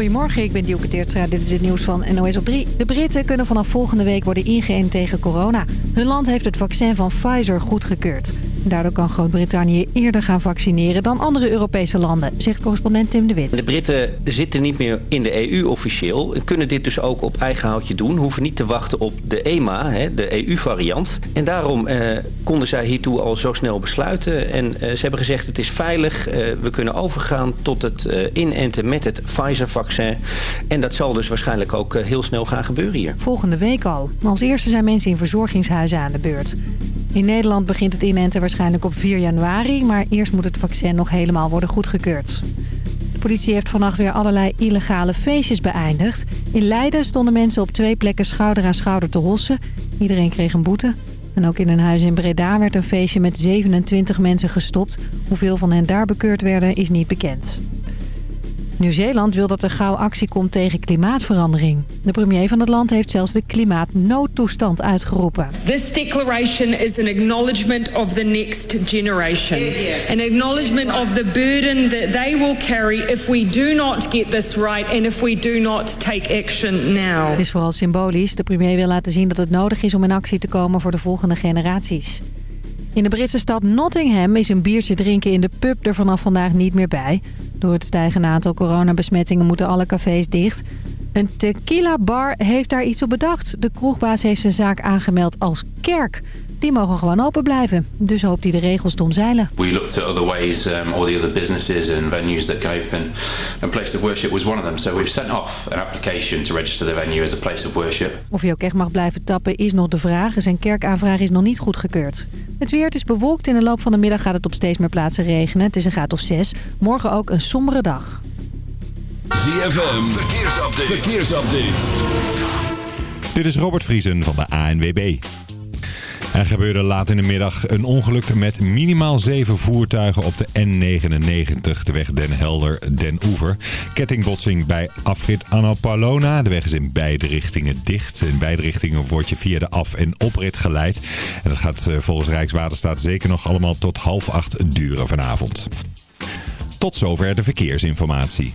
Goedemorgen, ik ben Dielke Teertstra. Dit is het nieuws van NOS op 3. De Britten kunnen vanaf volgende week worden ingeënt tegen corona. Hun land heeft het vaccin van Pfizer goedgekeurd. Daardoor kan Groot-Brittannië eerder gaan vaccineren dan andere Europese landen, zegt correspondent Tim de Wit. De Britten zitten niet meer in de EU officieel en kunnen dit dus ook op eigen houtje doen. Hoeven niet te wachten op de EMA, de EU-variant. En daarom eh, konden zij hiertoe al zo snel besluiten. En eh, ze hebben gezegd het is veilig, uh, we kunnen overgaan tot het inenten met het Pfizer-vaccin. En dat zal dus waarschijnlijk ook heel snel gaan gebeuren hier. Volgende week al. Als eerste zijn mensen in verzorgingshuizen aan de beurt. In Nederland begint het inenten waarschijnlijk op 4 januari... maar eerst moet het vaccin nog helemaal worden goedgekeurd. De politie heeft vannacht weer allerlei illegale feestjes beëindigd. In Leiden stonden mensen op twee plekken schouder aan schouder te hossen. Iedereen kreeg een boete. En ook in een huis in Breda werd een feestje met 27 mensen gestopt. Hoeveel van hen daar bekeurd werden is niet bekend. Nieuw-Zeeland wil dat er gauw actie komt tegen klimaatverandering. De premier van het land heeft zelfs de klimaatnoodtoestand uitgeroepen. This declaration is an acknowledgement of the next generation. An acknowledgement of the burden that they will carry if we do not get this right and if we do not take action now. Het is vooral symbolisch. De premier wil laten zien dat het nodig is om in actie te komen voor de volgende generaties. In de Britse stad Nottingham is een biertje drinken in de pub er vanaf vandaag niet meer bij. Door het stijgende aantal coronabesmettingen moeten alle cafés dicht. Een tequila bar heeft daar iets op bedacht. De kroegbaas heeft zijn zaak aangemeld als kerk. Die mogen gewoon open blijven. Dus hoopt hij de regels te omzeilen. We looked at other ways, um, all the other businesses and venues that can open. A place of worship was one of them. So we've sent off an application to register the venue as a place of worship. Of hij ook echt mag blijven tappen is nog de vraag. Zijn kerkaanvraag is nog niet goedgekeurd. Het weer het is bewolkt. In de loop van de middag gaat het op steeds meer plaatsen regenen. Het is een graad of 6. Morgen ook een sombere dag. ZFM, verkeersupdate. verkeersupdate. Dit is Robert Vriesen van de ANWB. Er gebeurde laat in de middag een ongeluk met minimaal zeven voertuigen op de N99, de weg Den Helder-Den Oever. Kettingbotsing bij afrit Annapolona. De weg is in beide richtingen dicht. In beide richtingen word je via de af- en oprit geleid. En dat gaat eh, volgens Rijkswaterstaat zeker nog allemaal tot half acht duren vanavond. Tot zover de verkeersinformatie.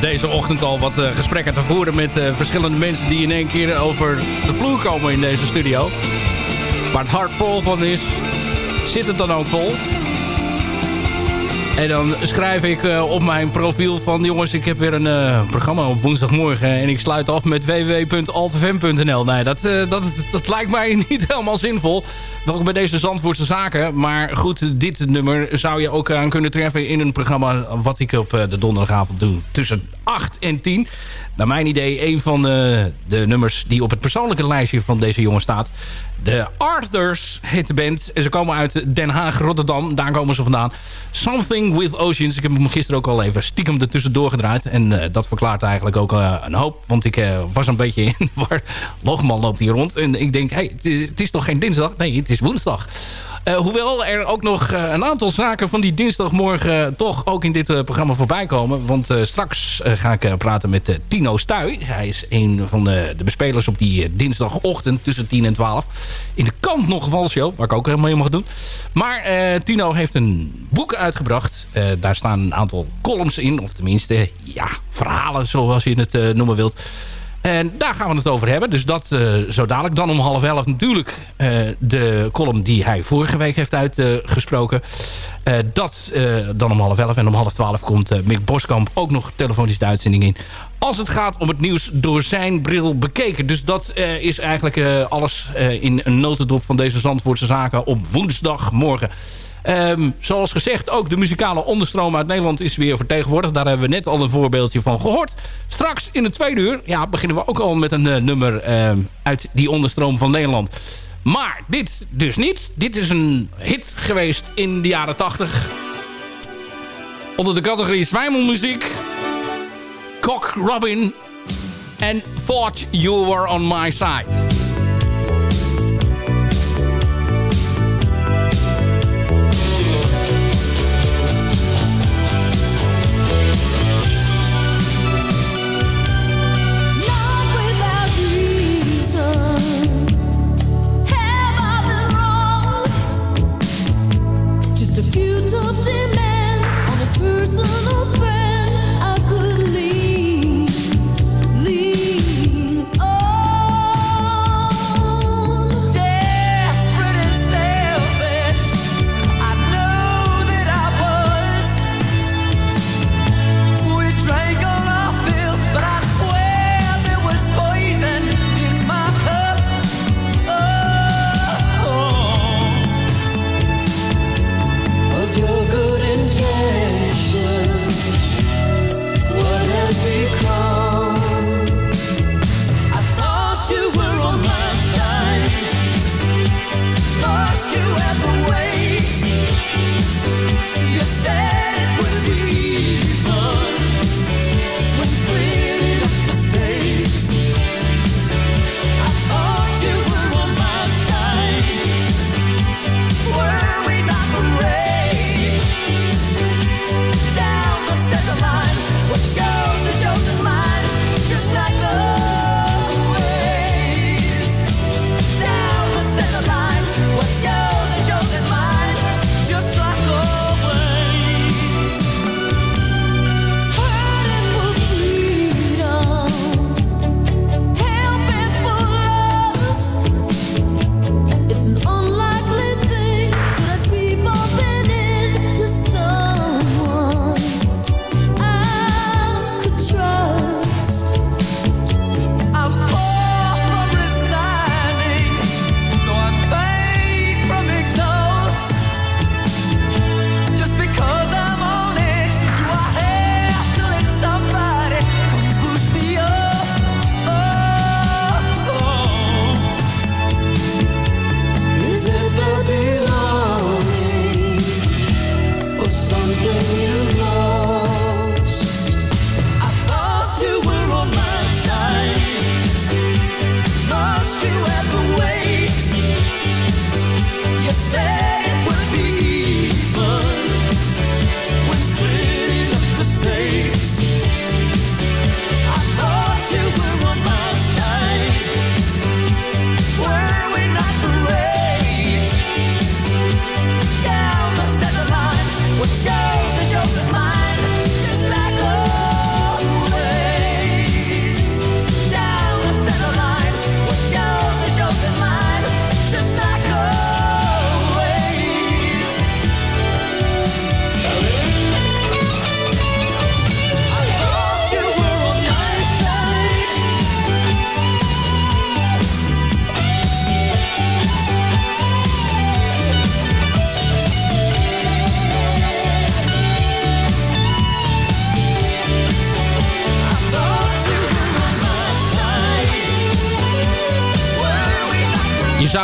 Deze ochtend al wat uh, gesprekken te voeren met uh, verschillende mensen die in één keer over de vloer komen in deze studio. Waar het hart vol van is, zit het dan ook vol. En dan schrijf ik uh, op mijn profiel van... jongens, ik heb weer een uh, programma op woensdagmorgen... en ik sluit af met www.altfm.nl. Nee, dat, uh, dat, dat lijkt mij niet helemaal zinvol. Welkom bij deze Zandvoortse Zaken. Maar goed, dit nummer zou je ook aan kunnen treffen... in een programma wat ik op de donderdagavond doe. Tussen 8 en 10. Naar mijn idee een van de, nummers... die op het persoonlijke lijstje van deze jongen staat. De Arthurs heet band. En ze komen uit Den Haag, Rotterdam. Daar komen ze vandaan. Something with Oceans. Ik heb hem gisteren ook al even stiekem ertussen doorgedraaid. En uh, dat verklaart eigenlijk ook uh, een hoop. Want ik uh, was een beetje in waar. Logman loopt hier rond. En ik denk, hey, het is toch geen dinsdag? Nee, het is woensdag. Uh, hoewel er ook nog uh, een aantal zaken van die dinsdagmorgen toch ook in dit programma voorbij komen. Want straks ga ik praten met Tino Stuy. Hij is een van de, de bespelers op die dinsdagochtend tussen 10 en 12. In de kant nog Walshow, waar ik ook helemaal mee mag doen. Maar Tino heeft een boek uitgebracht. daar staan een aantal columns in. Of tenminste, ja, verhalen zoals je het noemen wilt. En daar gaan we het over hebben. Dus dat uh, zo dadelijk. Dan om half elf natuurlijk uh, de column die hij vorige week heeft uitgesproken. Uh, dat dan om half elf. En om half twaalf komt Mick Boskamp ook nog telefonisch de uitzending in. Als het gaat om het nieuws door zijn bril bekeken. Dus dat is eigenlijk alles in een notendop van deze Zandvoortse zaken op woensdagmorgen. Um, zoals gezegd, ook de muzikale onderstroom uit Nederland is weer vertegenwoordigd. Daar hebben we net al een voorbeeldje van gehoord. Straks in het tweede uur ja, beginnen we ook al met een uh, nummer uh, uit die onderstroom van Nederland. Maar dit dus niet. Dit is een hit geweest in de jaren 80. Onder de categorie zwijmelmuziek. Cock Robin. En Thought You Were On My Side.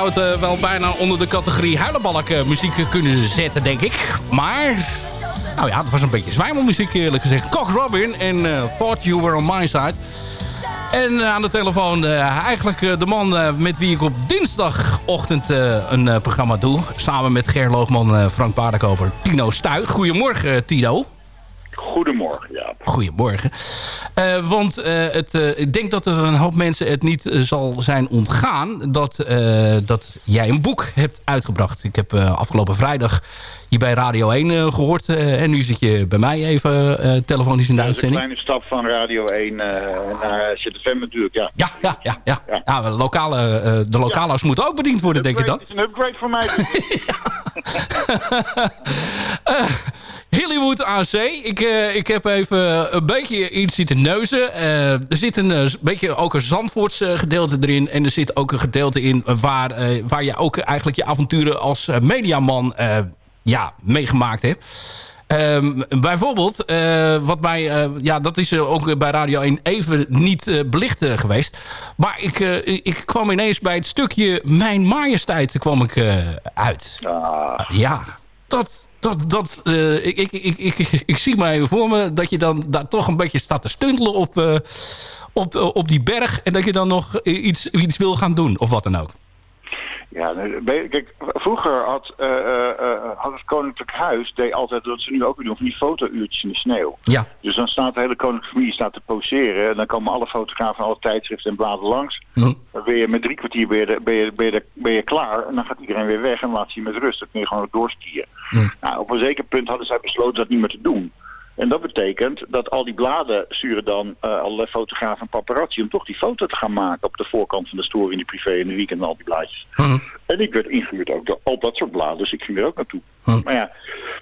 Het wel bijna onder de categorie huilenbalk muziek kunnen zetten, denk ik. Maar, nou ja, het was een beetje zwijmelmuziek eerlijk gezegd. Cock Robin en Thought You Were On My Side. En aan de telefoon eigenlijk de man met wie ik op dinsdagochtend een programma doe. Samen met Ger Loogman, Frank Paardenkoper, Tino Stuy. Goedemorgen Tino. Goedemorgen, ja. Goedemorgen. Uh, want uh, het, uh, ik denk dat er een hoop mensen het niet zal zijn ontgaan... Dat, dat jij een boek hebt uitgebracht. Ik heb afgelopen vrijdag hier bij Radio 1 gehoord. en nu zit je bij mij even telefonisch in de uitzending. een kleine stap van Radio 1 naar ZFM natuurlijk, ja. Ja, ja, ja. ja. ja. ja de lokale, de lokale's ja. moeten ook bediend worden, denk ik dan. Het is een upgrade voor mij. Hollywood AC. Ik, uh, ik heb even een beetje iets zitten neuzen. Uh, er zit een uh, beetje ook een Zandvoorts gedeelte erin. En er zit ook een gedeelte in waar, waar je ook eigenlijk je avonturen als mediaman ja, meegemaakt hebt. Um, bijvoorbeeld, wat mij, ja, dat is ook bij Radio 1 even niet belicht geweest. Maar ik, ik kwam ineens bij het stukje Mijn Majesteit kwam ik uit. Ah. Ja, dat, dat, dat, uh, ik, ik, ik, ik, ik zie mij voor me dat je dan daar toch een beetje staat te stuntelen op, uh, op, uh, op die berg. En dat je dan nog iets, iets wil gaan doen of wat dan ook. Ja, kijk, vroeger had, uh, uh, had het Koninklijk Huis, deed altijd, dat ze nu ook weer doen, van die fotouurtjes in de sneeuw. Ja. Dus dan staat de hele koninklijke familie staat te poseren. En dan komen alle fotografen van alle tijdschriften en bladen langs. Hm. Dan ben je met drie kwartier ben je, ben, je, ben, je, ben je klaar. En dan gaat iedereen weer weg en laat je je met rust. Dan kun je gewoon doorskiën. Hm. Nou, op een zeker punt hadden zij besloten dat niet meer te doen. En dat betekent dat al die bladen sturen dan uh, allerlei fotografen en paparazzi om toch die foto te gaan maken op de voorkant van de story in de privé in de weekend en al die blaadjes. Hm. En ik werd ingehuurd ook door al dat soort bladen, dus ik ging er ook naartoe. Hm. Maar ja,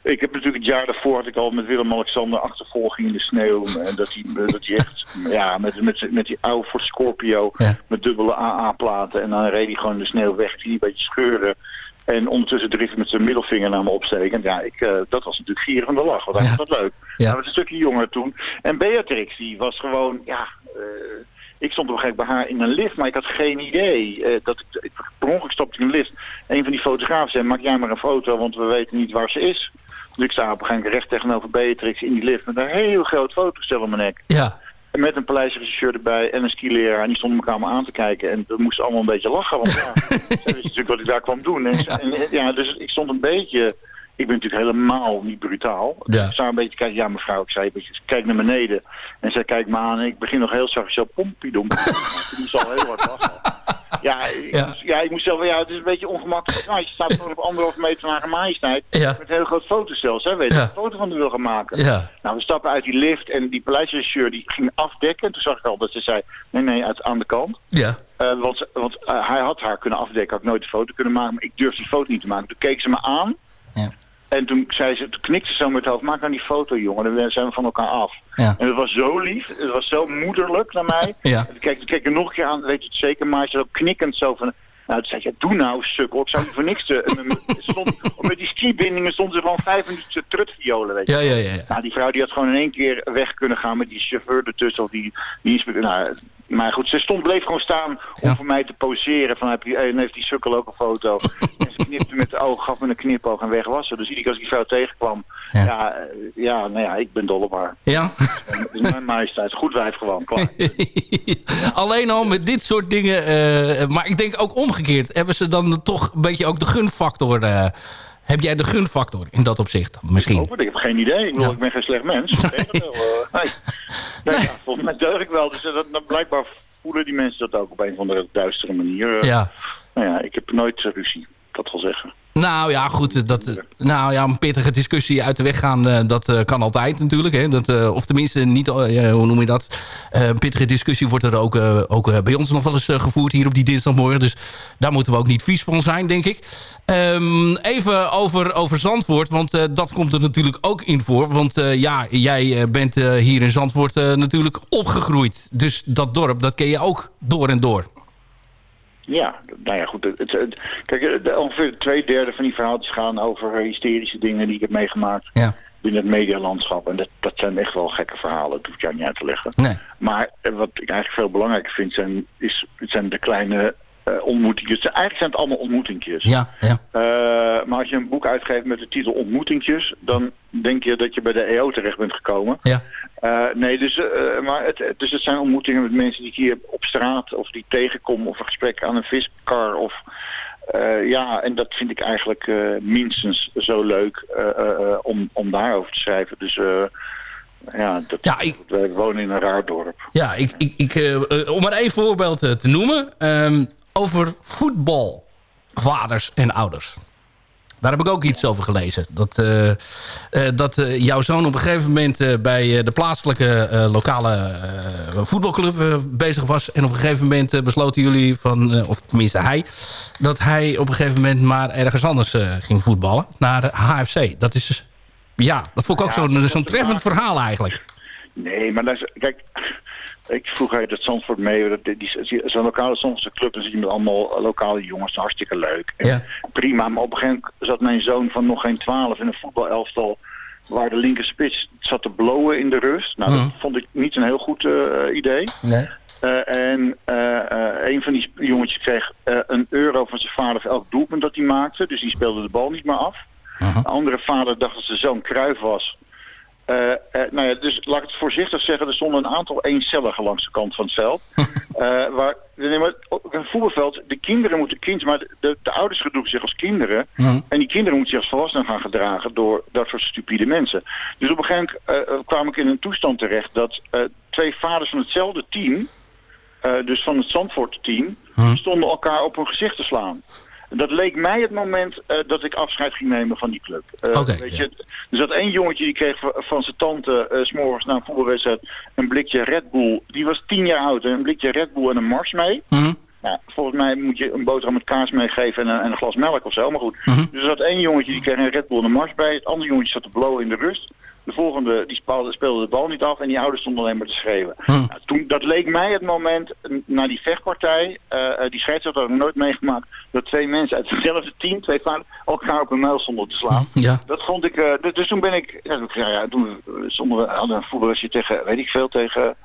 ik heb natuurlijk het jaar daarvoor had ik al met Willem-Alexander achtervolging in de sneeuw. En dat hij dat hij echt, ja, met, met, met die oude Ford Scorpio Ja. met dubbele AA-platen. En dan reed hij gewoon in de sneeuw weg, die een beetje scheuren. En ondertussen hij met zijn middelvinger naar me opstekend. Ja, ik, eh, dat was natuurlijk gieren van de lach. Ja. vond dat leuk. Ja. Hij was een stukje jonger toen. En Beatrix, die was gewoon, ja... eh, ik stond op een gegeven moment bij haar in een lift, maar ik had geen idee. eh, dat ik, ik, per ongeluk stopte in een lift. Een van die fotografen zei, maak jij maar een foto, want we weten niet waar ze is. Dus ik sta op een gegeven moment recht tegenover Beatrix in die lift met een heel groot fotostel om mijn nek. Ja. Met een paleisregisseur erbij en een skileraar. En die stonden elkaar maar aan te kijken. En we moesten allemaal een beetje lachen. Want ja, dat is natuurlijk wat ik daar kwam doen. En, en, ja, dus ik stond een beetje... Ik ben natuurlijk helemaal niet brutaal. Dus Ja. ik sta een beetje kijken. Ja, mevrouw, ik zei een beetje, kijk naar beneden. En zij kijkt me aan en ik begin nog heel zachtjes zo pompiedom. Ik moest al heel hard lachen. Ja, ik, Ja. ik moest zelf, ja, het is een beetje ongemakkelijk. Nou, je staat gewoon op anderhalve meter van haar majesteit. Ja. Met een heel groot fotostel. Zij weet dat Ja. ik een foto van haar wil gaan maken. Ja. Nou, we stappen uit die lift en die paleisregisseur die ging afdekken. En toen zag ik al dat ze zei, nee, nee, uit, aan de kant. Ja. Eh, want want eh, hij had haar kunnen afdekken, had ik nooit de foto kunnen maken. Maar ik durfde die foto niet te maken. Toen keek ze me aan. Ja. En toen, zei ze, toen knikte ze zo met het hoofd, maak nou die foto, jongen. Dan zijn we van elkaar af. Ja. En het was zo lief, het was zo moederlijk naar mij. Ja. Keek ik er nog een keer aan, weet je het zeker, maar ze ook knikkend zo van... Nou, toen zei ja, doe nou, sukkel. Ik zou niet voor niks te... met- stond, met die skibindingen stonden ze gewoon vijf minuten trutviolen, weet je. Ja, ja, ja. ja. Nou, die vrouw die had gewoon in één keer weg kunnen gaan met die chauffeur ertussen. Of die, die. Nou, maar goed, ze stond, bleef gewoon staan om Ja. voor mij te poseren. Van, heb je, en heeft die sukkel ook een foto. en ze knipte met de oog, gaf me een knipoog en weg was ze. Dus iedere keer als ik die vrouw tegenkwam. Ja. Ja, eh, ja, nou ja, ik ben dol op haar. Ja. Dus mijn majesteit, goed wijf gewoon, klaar. Alleen al met dit soort dingen. eh, maar ik denk ook omgekeerd. Hebben ze dan toch een beetje ook de gunfactor... eh, heb jij de gunfactor in dat opzicht misschien? Hoop het, ik heb geen idee. Ik bedoel, Ja. ik ben geen slecht mens. Eh, nee. Nee, ja, volgens mij deug ik wel. Dus dat, dat, blijkbaar voelen die mensen dat ook op een of andere duistere manier. Eh, Ja. Nou ja, ik heb nooit eh, ruzie. Dat wil zeggen. Nou ja, goed. eh, Dat, eh, nou ja, een pittige discussie uit de weg gaan, eh, dat kan altijd natuurlijk. Hè. Dat, of tenminste, niet, hoe noem je dat? Een pittige discussie wordt er ook, ook bij ons nog wel eens gevoerd hier op die dinsdagmorgen. Dus daar moeten we ook niet vies van zijn, denk ik. Ehm, even over, over Zandvoort, want dat komt er natuurlijk ook in voor. Want ja, jij bent hier in Zandvoort natuurlijk opgegroeid. Dus dat dorp, dat ken je ook door en door. Ja, nou ja, goed. Het, het, kijk, de, ongeveer twee derde van die verhaaltjes gaan over eh, hysterische dingen die ik heb meegemaakt Ja. binnen het medialandschap. En dat, dat zijn echt wel gekke verhalen, dat hoef ik jou niet uit te leggen. Nee. Maar eh, wat ik eigenlijk veel belangrijker vind, zijn, is, zijn de kleine uh, ontmoetingjes. Eigenlijk zijn het allemaal ontmoetingjes. Ja, ja. Uh, maar als je een boek uitgeeft met de titel Ontmoetingjes, dan denk je dat je bij de EO terecht bent gekomen. Ja. Uh, nee, dus, maar het, dus het zijn ontmoetingen met mensen die ik hier op straat of die tegenkom of een gesprek aan een viskar of... ja, en dat vind ik eigenlijk minstens zo leuk om, om daarover te schrijven. Dus ja, dat, ja ik, wij wonen in een raar dorp. Ja, ik, ik, ik, om maar één voorbeeld te noemen. Um, over voetbalvaders en ouders. Daar heb ik ook iets over gelezen. Dat, uh, uh, dat uh, jouw zoon op een gegeven moment bij de plaatselijke lokale voetbalclub bezig was. En op een gegeven moment besloten jullie van, of tenminste hij, dat hij op een gegeven moment maar ergens anders ging voetballen. Naar de HFC. Dat is, ja, dat vond ik ook ja, zo'n zo treffend verhaal eigenlijk. Nee, maar dat is, kijk, ik vroeg uit het Zandvoort mee. Zo'n lokale Zandvoortse club, dan zie je met allemaal lokale jongens. Hartstikke leuk. Ja. Prima, maar op een gegeven moment zat mijn zoon van nog geen twaalf in een voetbalelftal... waar de linkerspits zat te blowen in de rust. Nou, dat vond ik niet een heel goed uh, idee. Nee. Uh, en uh, een van die jongetjes kreeg een euro van zijn vader voor elk doelpunt dat hij maakte. Dus die speelde de bal niet meer af. -huh. De andere vader dacht dat zijn zoon kruif was... Uh, uh, nou ja, dus laat ik het voorzichtig zeggen, er stonden een aantal eencelligen langs de kant van het veld. uh, waar, nee, maar op een voetbalveld, de kinderen moeten kind, maar de, de ouders gedragen zich als kinderen. Mm. En die kinderen moeten zich als volwassenen gaan gedragen door dat soort stupide mensen. Dus op een gegeven moment kwam ik in een toestand terecht dat twee vaders van hetzelfde team, dus van het Zandvoort team, mm. stonden elkaar op hun gezicht te slaan. Dat leek mij het moment uh, dat ik afscheid ging nemen van die club. Uh, okay, weet je, er zat één jongetje die kreeg van zijn tante uh, s'morgens na een voetbalwedstrijd een blikje Red Bull. Die was tien jaar oud en een blikje Red Bull en een Mars mee. Mm -hmm. nou, volgens mij moet je een boterham met kaas meegeven en een, en een, glas melk of zo. Maar goed. Mm -hmm. Dus er zat één jongetje die kreeg een Red Bull en een Mars bij. Het andere jongetje zat te blowen in de rust. De volgende die speelde, speelde de bal niet af en die ouders stonden alleen maar te schreeuwen. Hm. Nou, toen, dat leek mij het moment na die vechtpartij, uh, die scheidsrechter had ik nooit meegemaakt, dat twee mensen uit hetzelfde team, twee vaders, elkaar op een muil stonden te slaan. Ja. Dat vond ik, uh, dus, dus toen ben ik, ja, ja, toen stonden we, hadden een voetballertje tegen, weet ik veel, tegen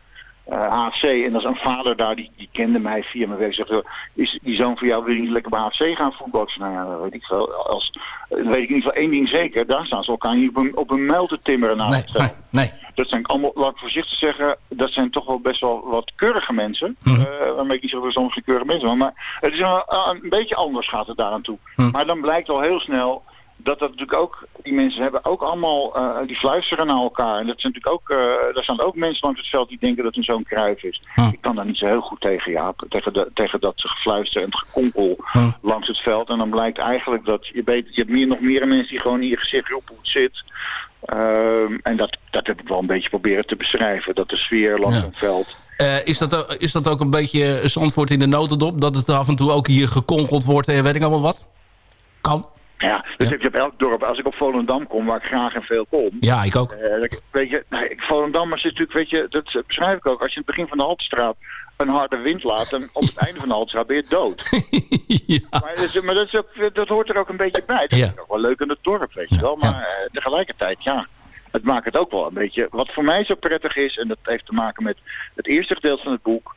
uh, HFC. En dat is een vader daar, die, die kende mij via mijn werk. Zegt, is die zoon van jou, wil je niet lekker bij HFC gaan voetballen? Nou ja, dat weet ik veel. Als, weet ik in ieder geval één ding zeker. Daar staan ze elkaar niet op een, op een muil te timmeren. Nou, nee, nee, nee. Dat zijn allemaal, laat ik voorzichtig zeggen, dat zijn toch wel best wel wat keurige mensen. Hm. Uh, waarmee ik niet zeg dat soms keurige mensen. Maar het is een, een beetje anders gaat het daar aan toe. Hm. Maar dan blijkt al heel snel dat dat natuurlijk ook, die mensen hebben ook allemaal, uh, die fluisteren naar elkaar. En dat zijn natuurlijk ook, uh, daar staan ook mensen langs het veld die denken dat een zo'n kruif is. Hm. Ik kan daar niet zo heel goed tegen, ja, tegen, de, tegen dat gefluister en het gekonkel hm. langs het veld. En dan blijkt eigenlijk dat je weet, je hebt meer, nog meer mensen die gewoon in je gezicht op hoe het zit. Um, en dat, dat heb ik wel een beetje proberen te beschrijven, dat de sfeer langs Ja. het veld. Uh, is, dat, is dat ook een beetje Zandvoort in de notendop? Dat het af en toe ook hier gekonkeld wordt en weet ik allemaal wat? Kan. Ja, dus Ja. heb je op elk dorp. Als ik op Volendam kom, waar ik graag en veel kom. Ja, ik ook. eh, dan- weet je, nee, Volendam is natuurlijk, weet je, dat eh, beschrijf ik ook. Als je in het begin van de Haltestraat een harde wind laat, dan op het einde van de Haltestraat ben je dood. ja. Maar, dat, is, maar dat, is ook, dat hoort er ook een beetje bij. Dat Ja. is ook wel leuk in het dorp, weet je wel. Maar eh, tegelijkertijd, ja, het maakt het ook wel een beetje... Wat voor mij zo prettig is, en dat heeft te maken met het eerste gedeelte van het boek...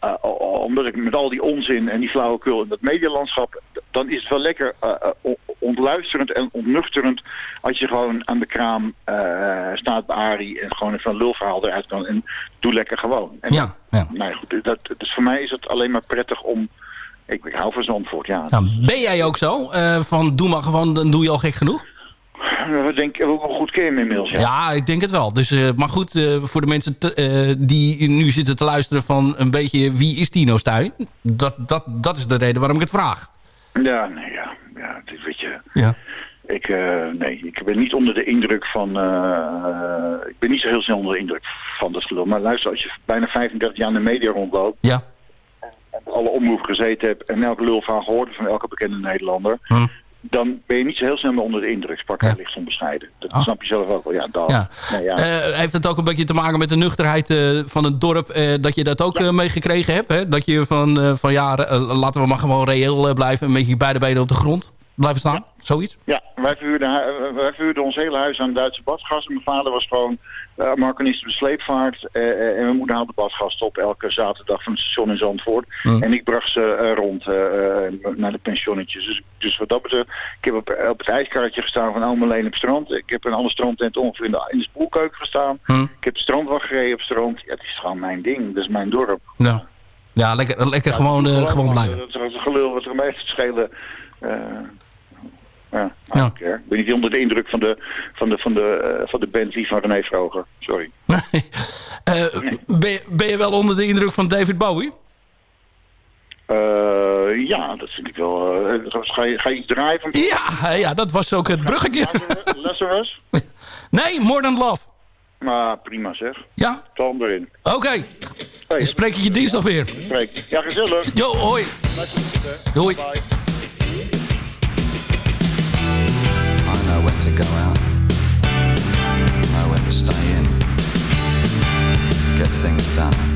eh, eh, omdat ik met al die onzin en die flauwekul in dat medialandschap... dan is het wel lekker eh, eh, on- ontluisterend en ontnuchterend... als je gewoon aan de kraam eh, staat bij Arie en gewoon even een lulverhaal eruit kan. En doe lekker gewoon. En Ja, ja. nou ja, goed, dat, dus voor mij is het alleen maar prettig om... Ik, ik hou van Zandvoort, ja. Nou, ben jij ook zo? Van doe maar gewoon, dan doe je al gek genoeg? We denken ook wel goed inmiddels, ja. Ja, ik denk het wel. Dus, uh, maar goed, uh, voor de mensen te, die nu zitten te luisteren van een beetje wie is Tino Stuy? Dat, dat, dat is de reden waarom ik het vraag. Ja, nee, ja. ja dit weet je... Ja. Ik, nee, ik ben niet onder de indruk van... Ik ben niet zo heel snel onder de indruk van dat gelul. Maar luister, als je bijna 35 jaar in de media rondloopt... Ja. En alle omroepen gezeten hebt en elke lulverhaal gehoord hebt van elke bekende Nederlander... Hm. Dan ben je niet zo heel snel meer onder de indruk. Sprak ja. licht onbescheiden. Dat Ah. snap je zelf ook wel. Ja, dat. Ja. Nee, ja. Uh, heeft het ook een beetje te maken met de nuchterheid uh, van het dorp... Uh, dat je dat ook ja. meegekregen hebt? Hè? Dat je van, van ja, laten we maar gewoon reëel blijven... een beetje beide benen op de grond? Blijven staan? Zoiets? Ja, wij verhuurden, wij verhuurden ons hele huis aan Duitse badgasten. Mijn vader was gewoon uh, markenist op de sleepvaart. eh, eh, en mijn moeder haalde badgasten op elke zaterdag van het station in Zandvoort. En ik bracht ze eh, rond eh, eh, naar de pensionnetjes. Dus, dus wat dat betreft, ik heb op, op het ijskaartje gestaan van Ome Leen op het strand. Ik heb een andere strandtent ongeveer in de, in de spoelkeuken gestaan. Ik heb de strandwacht gereden op het strand. Ja, het is gewoon mijn ding. Dat is mijn dorp. Ja, ja lekker, lekker gewoon, eh, gewoon blijven. Dat is een gelul wat er schelen. eh, ja, Ja. Ik ben niet onder de indruk van de, van de, van de, eh, van de van René Vroger. Sorry. Eh, ben, je, ben je wel onder de indruk van David Bowie? Eh, ja, dat vind ik wel. ga, je, ga je iets draaien van Ja, ja, dat was ook het bruggetje. Lazarus? Nee, More Than Love. Maar prima zeg. Ja? Tal hem erin. Oké. Hey, spreek ik je dinsdag weer. spreek. Ja, gezellig. Jo, hoi. Doei. Bye. When to go out, know when to stay in, get things done.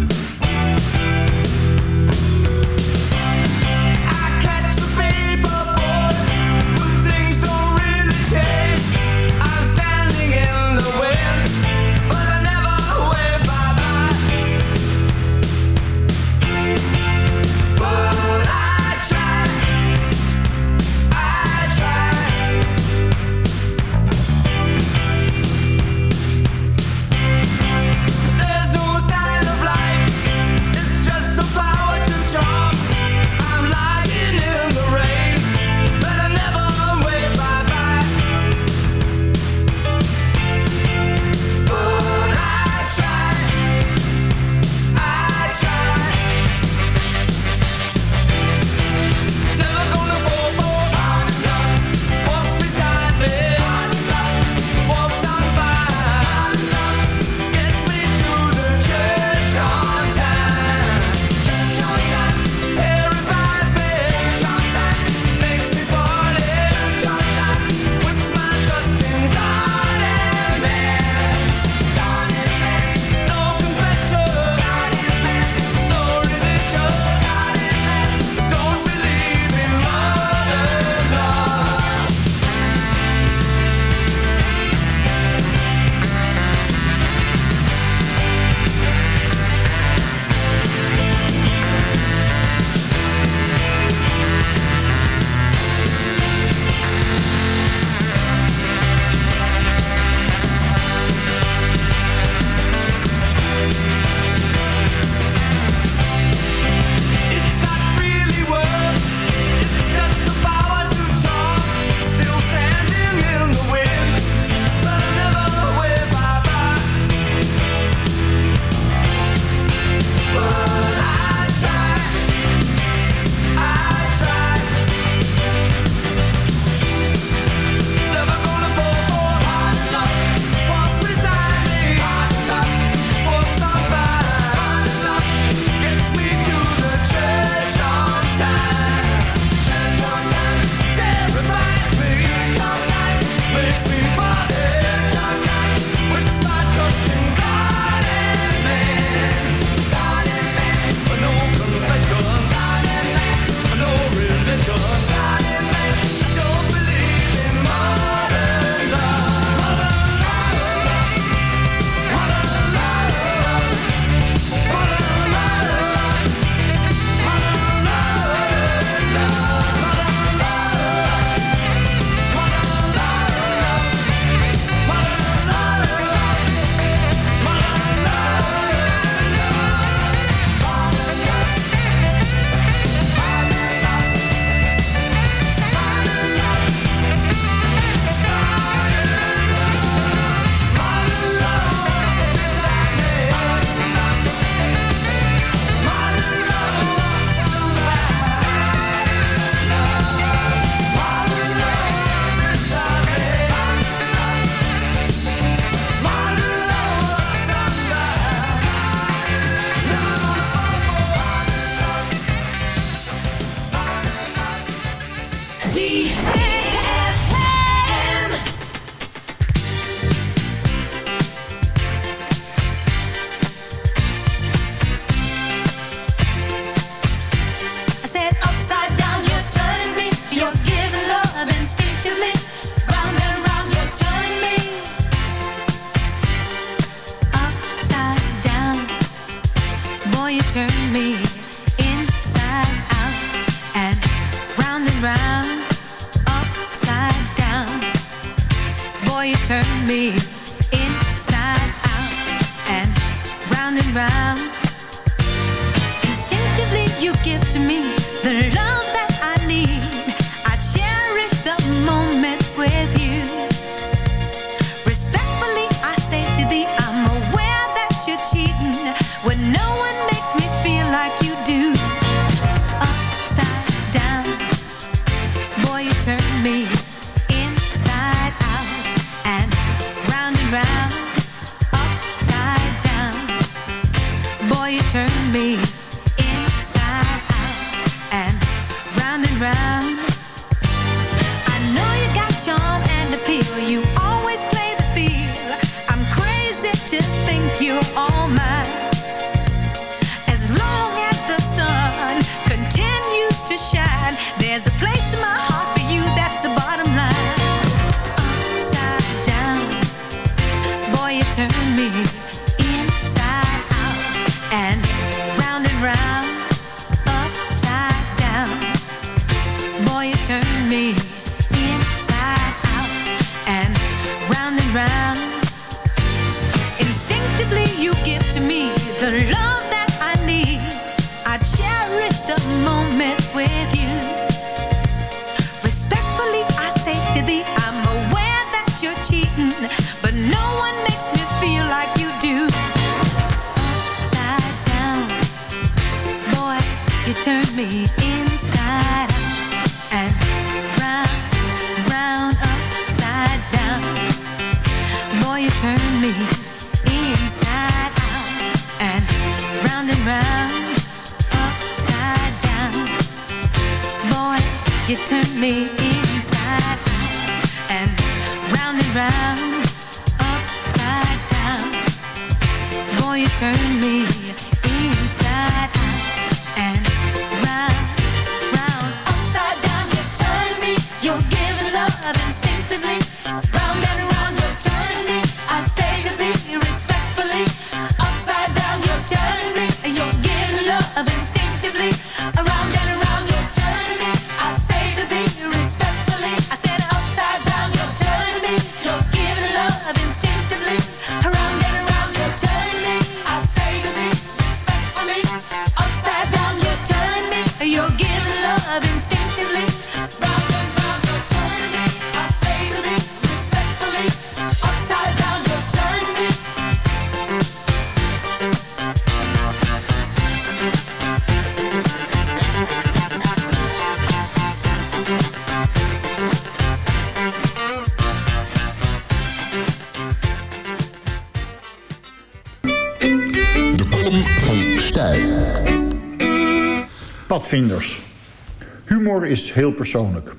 Humor is heel persoonlijk.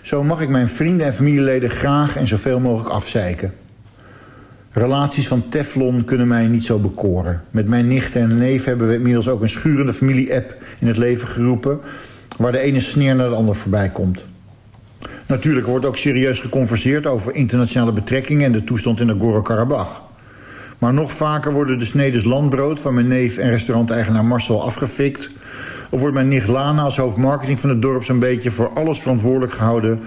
Zo mag ik mijn vrienden en familieleden graag en zoveel mogelijk afzeiken. Relaties van Teflon kunnen mij niet zo bekoren. Met mijn nichten en neef hebben we inmiddels ook een schurende familie-app in het leven geroepen... waar de ene sneer naar de ander voorbij komt. Natuurlijk wordt ook serieus geconverseerd over internationale betrekkingen... en de toestand in Nagorno-Karabakh. Maar nog vaker worden de snedes landbrood van mijn neef en restauranteigenaar Marcel afgefikt. Of wordt mijn nicht Lana als hoofdmarketing van het dorp zo'n beetje voor alles verantwoordelijk gehouden.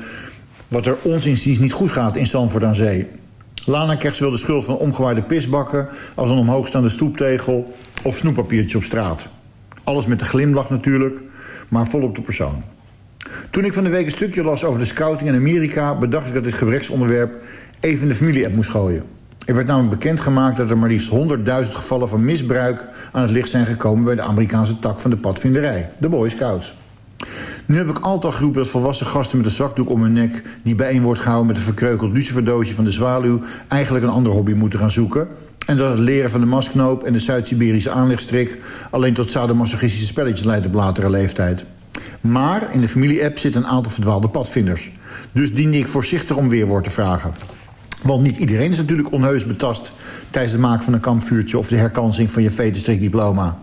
wat er ons inziens niet goed gaat in Zandvoort aan Zee. Lana krijgt zowel de schuld van omgewaaide pisbakken als een omhoogstaande stoeptegel of snoeppapiertje op straat. Alles met een glimlach natuurlijk, maar vol op de persoon. Toen ik van de week een stukje las over de scouting in Amerika... bedacht ik dat dit gebreksonderwerp even in de familie-app moest gooien. Er werd namelijk bekendgemaakt dat er maar liefst 100.000 gevallen van misbruik... aan het licht zijn gekomen bij de Amerikaanse tak van de padvinderij, de Boy Scouts. Nu heb ik altijd geroepen dat volwassen gasten met een zakdoek om hun nek... die bijeen wordt gehouden met een verkreukeld luciferdoosje van de zwaluw... eigenlijk een ander hobby moeten gaan zoeken... En dat het leren van de masknoop en de Zuid-Siberische aanlegstrik... alleen tot sadomasochistische spelletjes leidt op latere leeftijd. Maar in de familie-app zit een aantal verdwaalde padvinders. Dus diende ik voorzichtig om weerwoord te vragen. Want niet iedereen is natuurlijk onheus betast... tijdens het maken van een kampvuurtje... of de herkansing van je vetenstrikdiploma.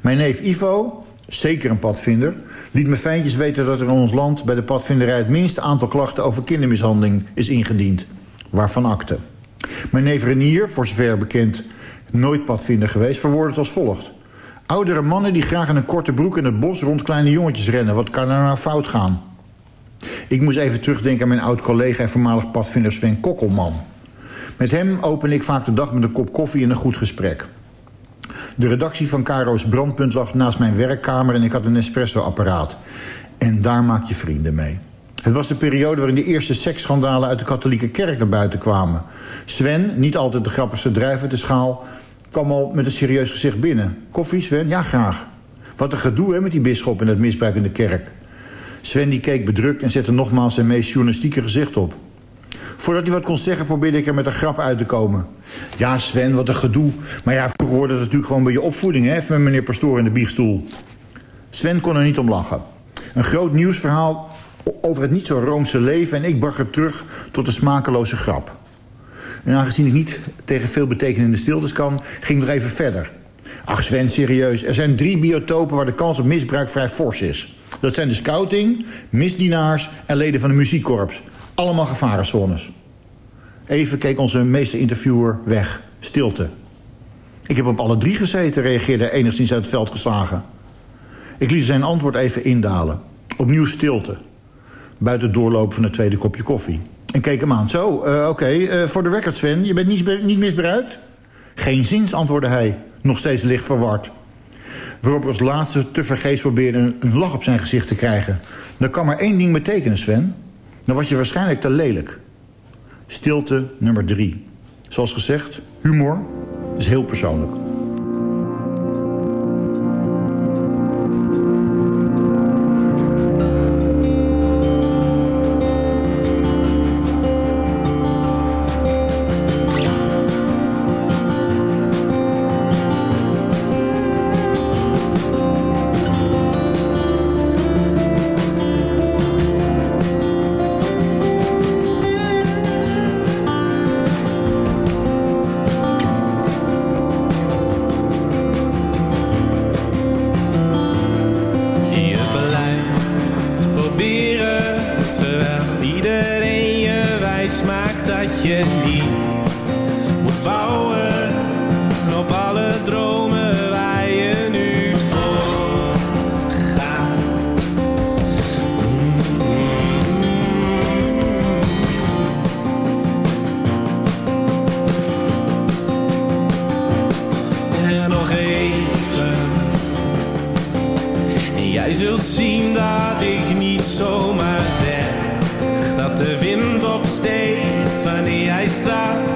Mijn neef Ivo, zeker een padvinder... liet me fijntjes weten dat er in ons land... bij de padvinderij het minste aantal klachten over kindermishandeling is ingediend. Waarvan akte. Mijn neef Renier, voor zover bekend nooit padvinder geweest... verwoordde het als volgt. Oudere mannen die graag in een korte broek in het bos rond kleine jongetjes rennen. Wat kan er nou fout gaan? Ik moest even terugdenken aan mijn oud-collega en voormalig padvinder Sven Kokkelman. Met hem open ik vaak de dag met een kop koffie en een goed gesprek. De redactie van Caro's Brandpunt lag naast mijn werkkamer en ik had een espresso-apparaat. En daar maak je vrienden mee. Het was de periode waarin de eerste seksschandalen uit de katholieke kerk naar buiten kwamen. Sven, niet altijd de grappigste drijver de schaal, kwam al met een serieus gezicht binnen. Koffie, Sven? Ja, graag. Wat een gedoe hè, met die bisschop en het misbruik in de kerk. Sven die keek bedrukt en zette nogmaals zijn meest journalistieke gezicht op. Voordat hij wat kon zeggen probeerde ik er met een grap uit te komen. Ja, Sven, wat een gedoe. Maar ja, vroeger hoorde dat natuurlijk gewoon bij je opvoeding, hè? Met meneer Pastoor in de biechtstoel. Sven kon er niet om lachen. Een groot nieuwsverhaal over het niet zo roomse leven... en ik bracht het terug tot een smakeloze grap. En aangezien ik niet tegen veel betekenende stiltes kan... ging nog even verder. Ach Sven, serieus. Er zijn drie biotopen waar de kans op misbruik vrij fors is. Dat zijn de scouting, misdienaars en leden van de muziekkorps. Allemaal gevarenzones. Even keek onze meeste interviewer weg. Stilte. Ik heb op alle drie gezeten, reageerde enigszins uit het veld geslagen. Ik liet zijn antwoord even indalen. Opnieuw stilte. Buiten het doorlopen van het tweede kopje koffie. En keek hem aan. Zo, uh, oké, uh, voor de record je bent niet, niet misbruikt? Geen zins, antwoordde hij, nog steeds licht verward. Waarop als laatste te vergeefs probeerde een, lach op zijn gezicht te krijgen. Dat kan maar één ding betekenen, Sven. Dan was je waarschijnlijk te lelijk. Stilte nummer drie. Zoals gezegd, humor is heel persoonlijk. Op wanneer je ver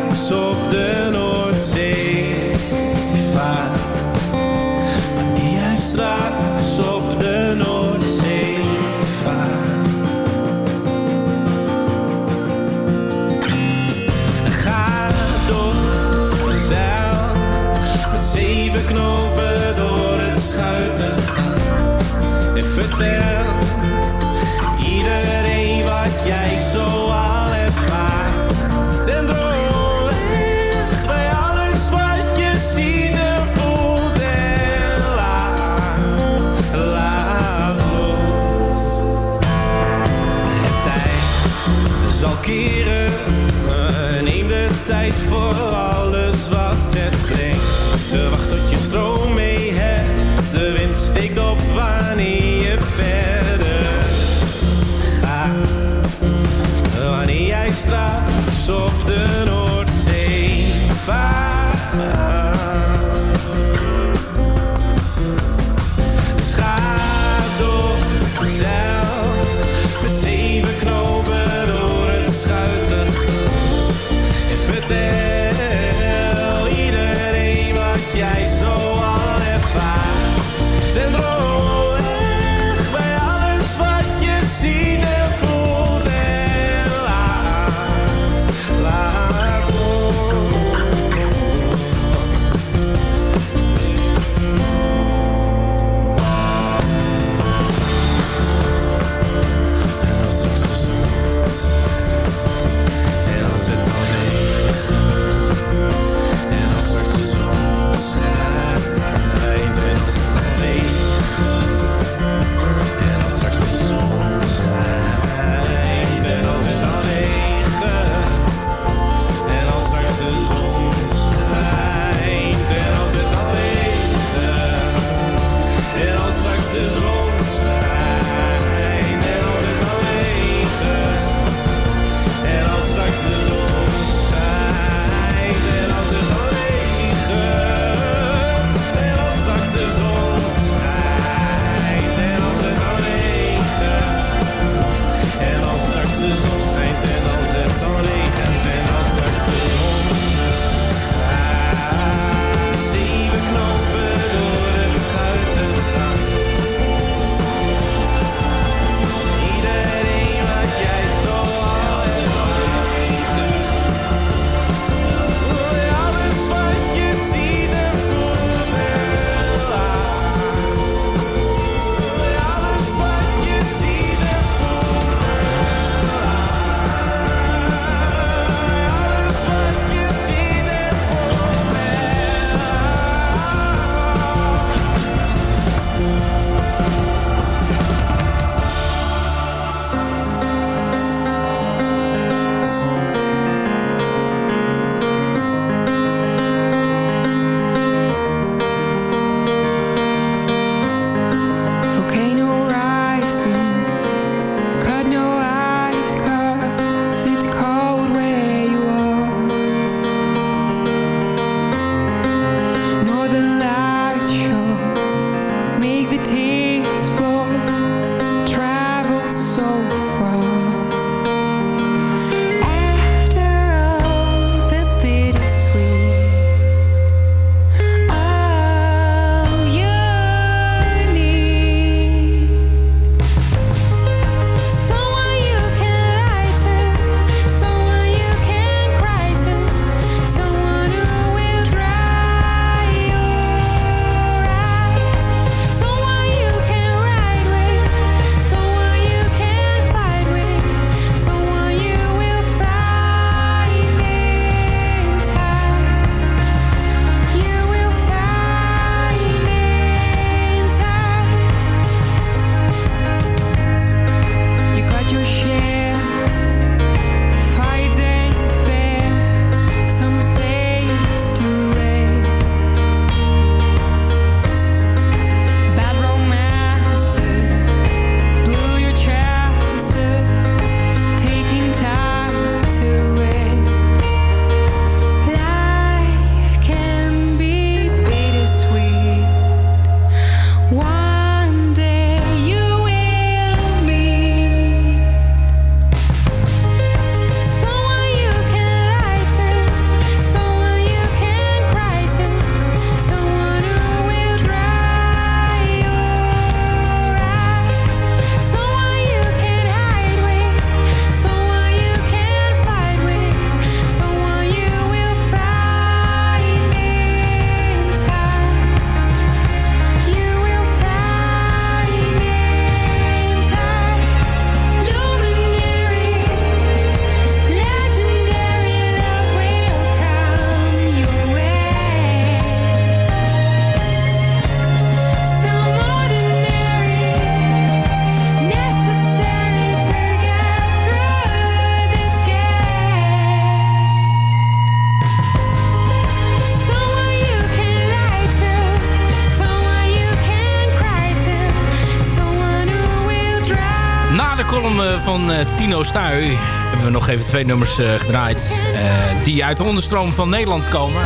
eh, Tino Stuy hebben we nog even twee nummers eh, gedraaid. eh, die uit de onderstroom van Nederland komen.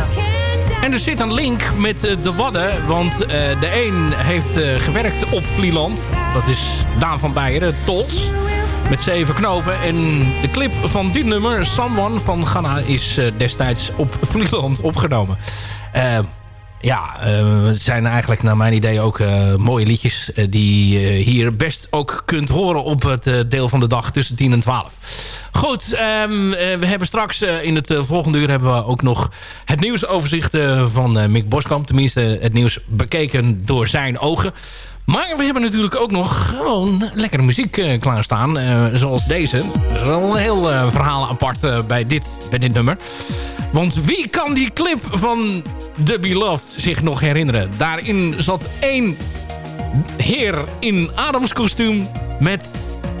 En er zit een link met de Wadden. Want de een heeft gewerkt op Vlieland. Dat is Daan van Beieren, Tols. Met zeven knopen. En de clip van dit nummer, Someone van Ghana, is destijds op Vlieland opgenomen. Ja, eh, het zijn eigenlijk naar mijn idee ook eh, mooie liedjes... eh, die je hier best ook kunt horen op het deel van de dag tussen 10 en 12. Goed, ehm, eh, we hebben straks in het volgende uur... hebben we ook nog het nieuwsoverzicht van Mick Boskamp. Tenminste, het nieuws bekeken door zijn ogen. Maar we hebben natuurlijk ook nog gewoon lekkere muziek eh, klaarstaan. eh, zoals deze. Er is wel een heel eh, verhaal apart bij, dit, bij dit nummer. Want wie kan die clip van The Beloved zich nog herinneren? Daarin zat één heer in Adams kostuum met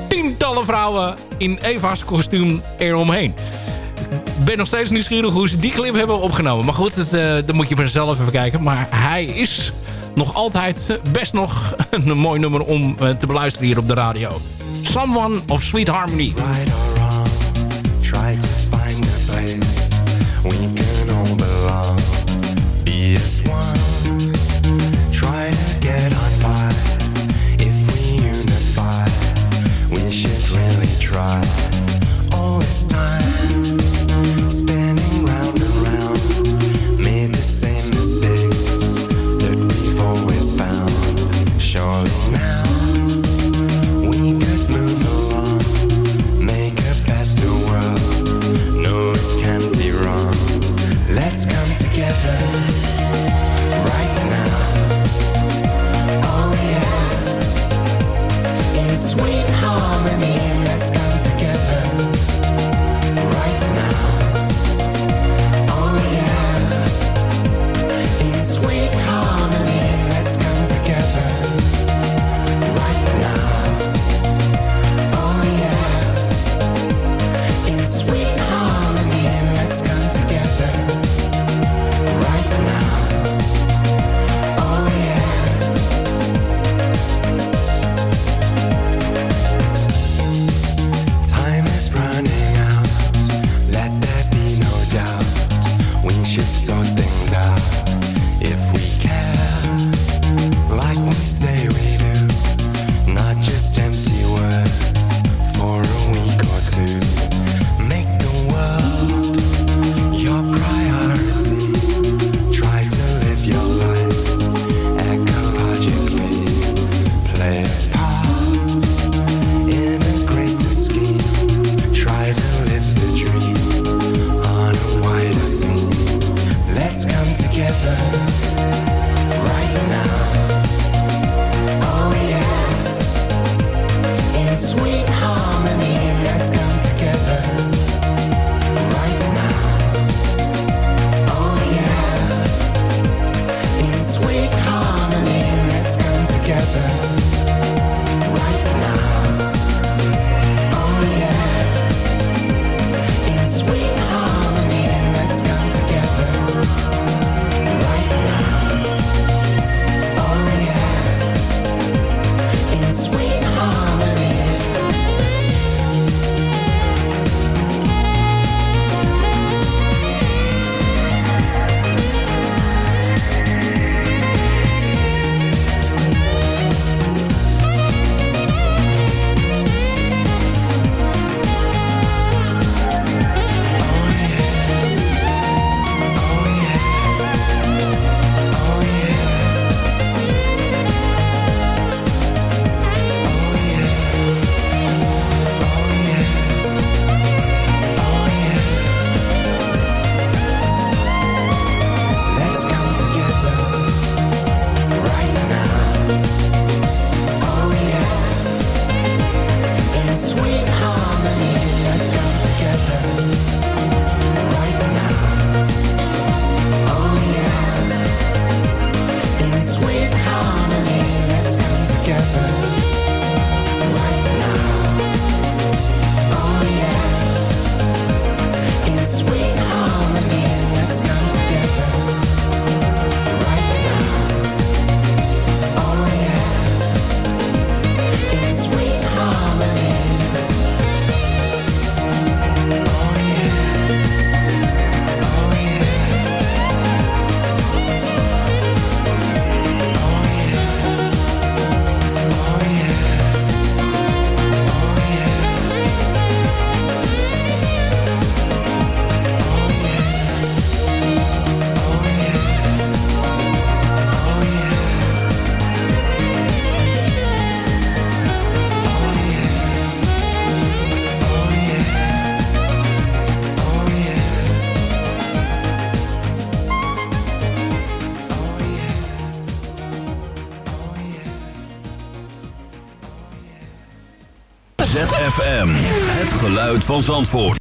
tientallen vrouwen in Eva's kostuum eromheen. Ik ben nog steeds nieuwsgierig hoe ze die clip hebben opgenomen. Maar goed, eh, dan moet je maar zelf even kijken. Maar hij is nog altijd best nog een mooi nummer om eh, te beluisteren hier op de radio. Someone of Sweet Harmony. Try to find. back. uit van Zandvoort.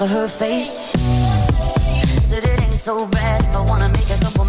for her face. Said it ain't so bad if I wanna make a couple.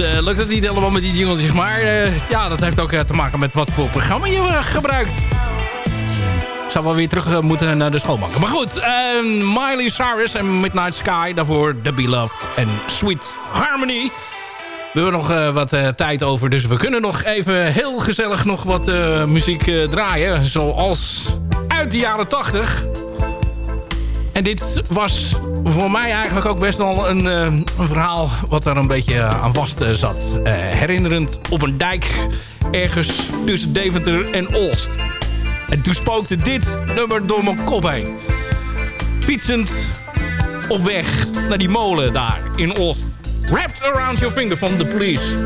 Eh, lukt het niet helemaal met die jingle, maar. Eh, ja, dat heeft ook eh, te maken met wat voor programma je gebruikt. Zou wel weer terug moeten naar de schoolbanken. Maar goed, ehm, Miley Cyrus en Midnight Sky. Daarvoor The Beloved en Sweet Harmony. We hebben nog wat tijd over, dus we kunnen nog even heel gezellig nog wat muziek draaien. Zoals uit de jaren 80. En dit was voor mij eigenlijk ook best wel een, eh, een verhaal wat daar een beetje eh, aan vast eh, zat. herinnerend op een dijk ergens tussen Deventer en Olst. En toen spookte dit nummer door mijn kop heen. Fietsend op weg naar die molen daar in Olst. Wrapped Around Your Finger van The Police.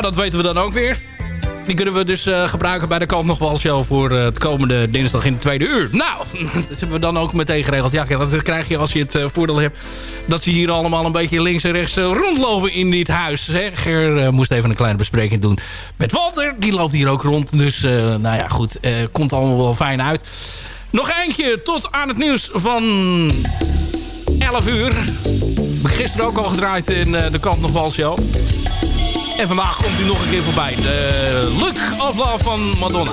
Nou, dat weten we dan ook weer. Die kunnen we dus eh, gebruiken bij de kant nog wel show voor eh, het komende dinsdag in de tweede uur. Nou, dat hebben we dan ook meteen geregeld. Ja, dat krijg je als je het eh, voordeel hebt dat ze hier allemaal een beetje links en rechts rondlopen in dit huis. Hè? Ger moest even een kleine bespreking doen met Walter. Die loopt hier ook rond. Dus nou ja, goed. komt allemaal wel fijn uit. Nog eentje tot aan het nieuws van 11 uur. Gisteren ook al gedraaid in de kant nog wel show. En vandaag komt hij nog een keer voorbij. De Look of Love van Madonna.